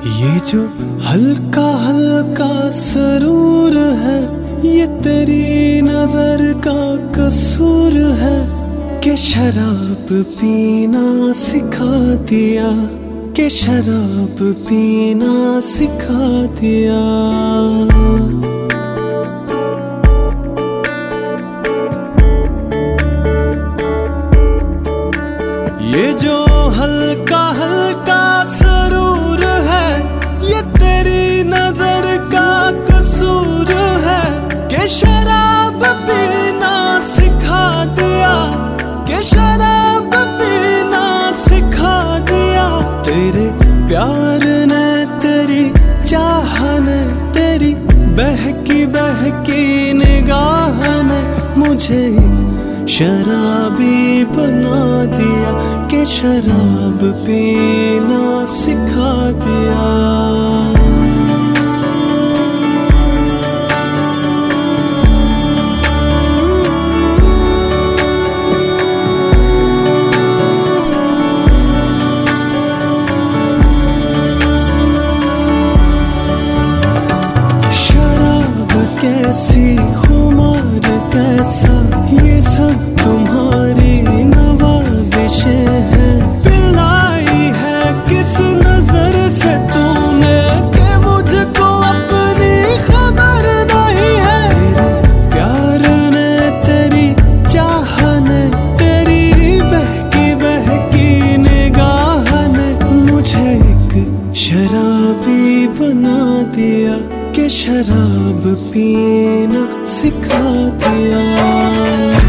ये जो हल्का हल्का सरूर है, ये तेरी नज़र का कसूर है, के शराब पीना सिखा दिया, के शराब पीना सिखा दिया। बहकी बहकी निगाह ने मुझे शराबी बना दिया के शराब पीना सिखा दिया। कैसी खुमार कैसा ये सब तुम्हारी नवाजिशें हैं। पिलाई है किस नज़र से तूने कि मुझको अपनी खबर नहीं है? प्यार ने तेरी चाह तेरी बहकी बहकी निगाह ने मुझे एक शराबी बना दिया। कि शराब पीना सिखा दिया।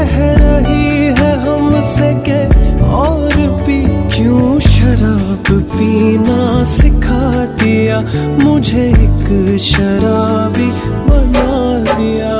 कह रही है हमसे के और भी क्यों शराब पीना सिखा दिया? मुझे एक शराबी बना दिया।